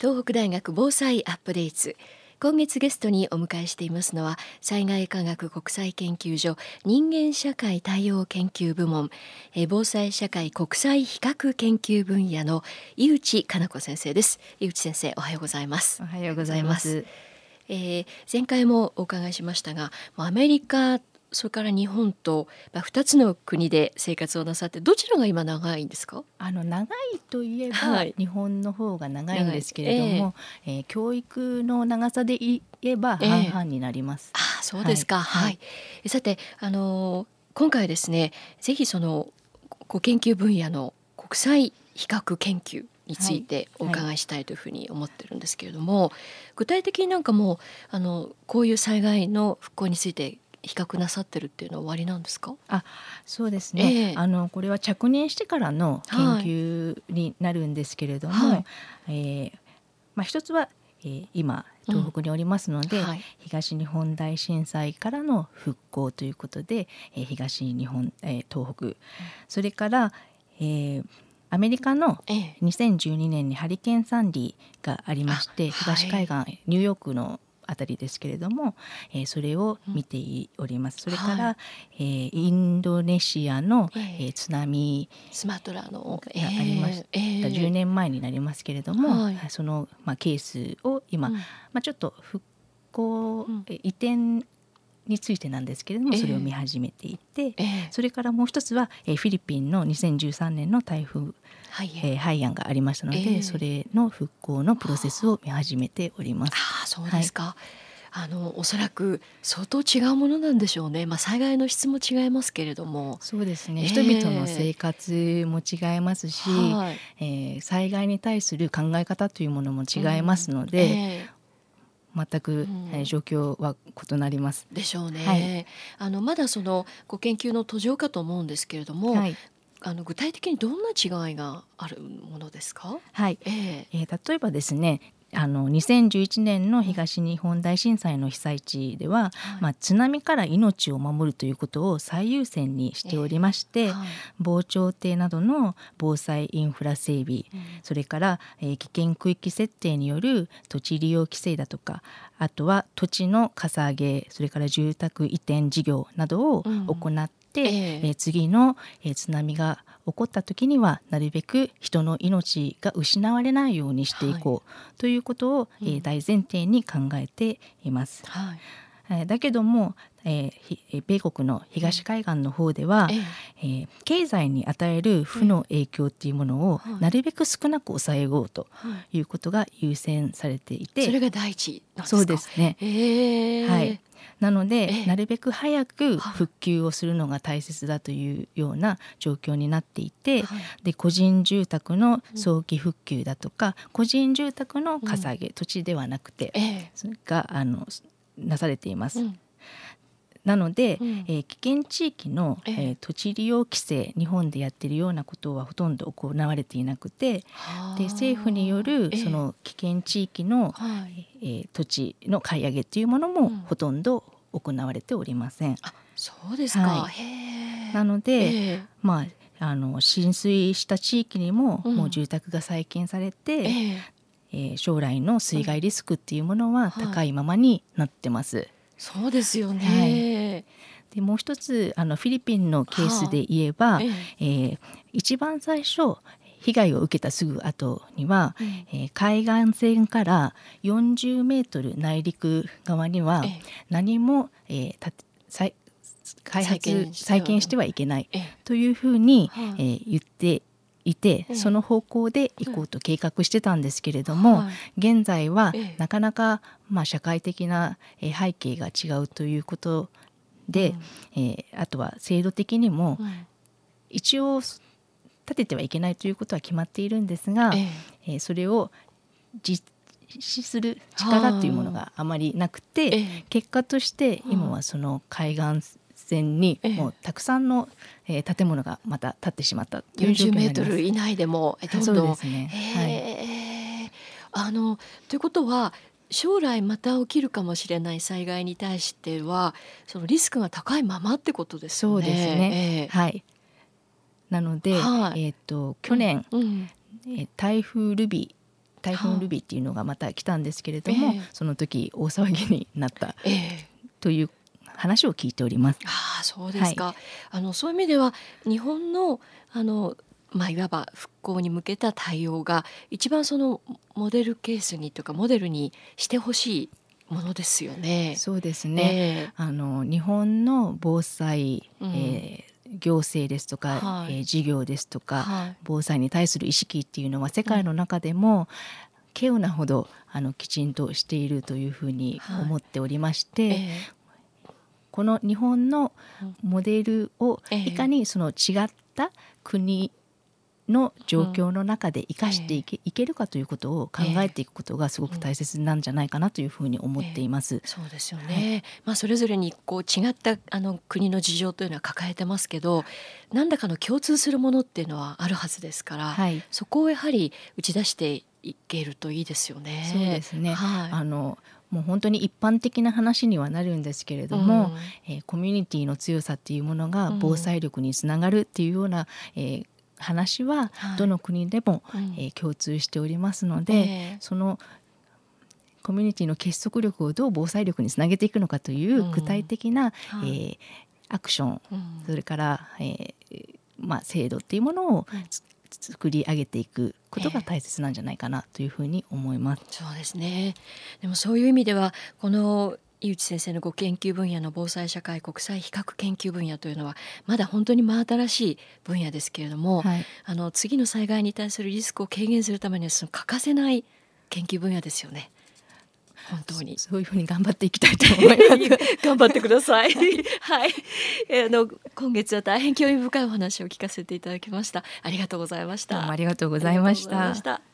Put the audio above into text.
東北大学防災アップデート。今月ゲストにお迎えしていますのは災害科学国際研究所人間社会対応研究部門防災社会国際比較研究分野の井内加奈子先生です。井内先生おはようございます。おはようございます。えー、前回もお伺いしましたがアメリカそれから日本と2つの国で生活をなさってどちらが今長いんですか？あの長いといえば、はい、日本の方が長いんですけれども、えー、えー、教育の長さで言えば半々になります。えー、あそうですか、はい、はい、さてあのー、今回ですねぜひそのご研究分野の国際比較研究についてお伺いしたいというふうに思ってるんですけれども、はいはい、具体的になんかもうあのこういう災害の復興について比較なさってるっていうのは終わりなんですかあそうですね、えー、あのこれは着任してからの研究になるんですけれども、はい、えー、まあ、一つは、えー、今東北におりますので、うんはい、東日本大震災からの復興ということで、えー、東日本、えー、東北、うん、それから、えー、アメリカの2012年にハリケーン・サンディがありまして、東海岸ニューヨークのあたりですけれども、えー、それを見ております。それから、はい、えー、インドネシアの、えー、津波スマトラのがありました、えー、10年前になりますけれども、はい、その、まあ、ケースを今、うん、まあ、ちょっと復興、うん、移転についてなんですけれども、それを見始めていて、えー、それからもう一つは、えー、フィリピンの2013年の台風ハイ,、えー、ハイアンがありましたので、えー、それの復興のプロセスを見始めております。あそうですか、はいあのおそらく相当違うものなんでしょうね。まあ災害の質も違いますけれども、そうですね。えー、人々の生活も違いますし、はい、えー、災害に対する考え方というものも違いますので、うんえ。ー、全く、うん、状況は異なります。でしょうね。はい、あのまだそのご研究の途上かと思うんですけれども、はい、あの具体的にどんな違いがあるものですか？はい。えー、えー、例えばですね、あの2011年の東日本大震災の被災地では、はい、まあ、津波から命を守るということを最優先にしておりまして、えーはい、防潮堤などの防災インフラ整備、うん、それから、えー、危険区域設定による土地利用規制だとかあとは土地のかさ上げそれから住宅移転事業などを行って、うんえ。ー、えー、次の、えー、津波が起こった時にはなるべく人の命が失われないようにしていこう、はい、ということを、えー、大前提に考えています。はい。だけども、えー、米国の東海岸の方では、えー、経済に与える負の影響っていうものをなるべく少なく抑えようとい。うことが優先されていて、それが第一そうですね。はい。なので、なるべく早く復旧をするのが大切だというような状況になっていて、はい、で個人住宅の早期復旧だとか、個人住宅のかさげ、土地ではなくて、それがあのなされています。うんなので、うん、えー、危険地域の、えー、土地利用規制日本でやってるようなことはほとんど行われていなくてで政府によるその危険地域の、えー、えー、土地の買い上げというものもほとんど行われておりません。うん、そうですか、はい、なので、まああの浸水した地域にも、もう住宅が再建されて、えー、将来の水害リスクっていうものは高いままになってます。はい、そうですよね、はい、でもう一つあのフィリピンのケースで言えば、はあ、えー、一番最初被害を受けたすぐ後には、うん、えー、海岸線から40メートル内陸側には何も、えー、た再開発再建してはいけないというふうに、えー、言っていて、その方向で行こうと計画してたんですけれども、現在はなかなかまあ社会的な背景が違うということで、えー、あとは制度的にも一応立ててはいけないということは決まっているんですが、えー、それを実施する力というものがあまりなくて、結果として今はその海岸線にもうたくさんの、えー、建物がまた建ってしまったという状況になります。メートル以内でもどんどん。そうですね。はい、あのということは将来また起きるかもしれない災害に対してはそのリスクが高いままってことですね。そうですね。えー、はい。なので、はい、えっ、ー、と去年、うんうん、え台風ルビ台風ルビーっていうのがまた来たんですけれども、ええその時大騒ぎになったええという話を聞いております。ああそうですか、あのそういう意味では日本のあのまあいわば復興に向けた対応が一番そのモデルケースにというかモデルにしてほしいものですよね。そうですね、ねあの日本の防災、うん。えー行政ですとか、はい。えー事業ですとか、はい。防災に対する意識っていうのは世界の中でも、稀有なほどあのきちんとしているというふうに思っておりまして、ええ。この日本のモデルをええ。いかにその違った国の状況の中で生かしていけ,、いけるかということを考えていくことがすごく大切なんじゃないかなというふうに思っています。そうですよね、まあ、それぞれにこう違ったあの国の事情というのは抱えてますけど何らかの共通するものっていうのはあるはずですから、はい。そこをやはり打ち出していけるといいですよね。そうですね、はい。あのもう本当に一般的な話にはなるんですけれども、えーコミュニティの強さっていうものがうん。防災力につながるっていうような、えー話ははい。どの国でも、うんえー共通しておりますので、ええ。そのコミュニティの結束力をどう防災力につなげていくのかといううん。具体的な、はい。えーアクションうん。それから、えーまあ、制度っていうものを作り上げていくことがええ大切なんじゃないかなというふうに思います。そうですね。でもそういう意味ではこの井内先生のご研究分野の防災社会国際比較研究分野というのはまだ本当に真新しい分野ですけれども、はいあの次の災害に対するリスクを軽減するためにはその欠かせない研究分野ですよね本当に。そういうふうに頑張っていきたいと思います。頑張ってください。はい、えーあの今月は大変興味深いお話を聞かせていただきました。ありがとうございました。どうもありがとうございましたありがとうございました。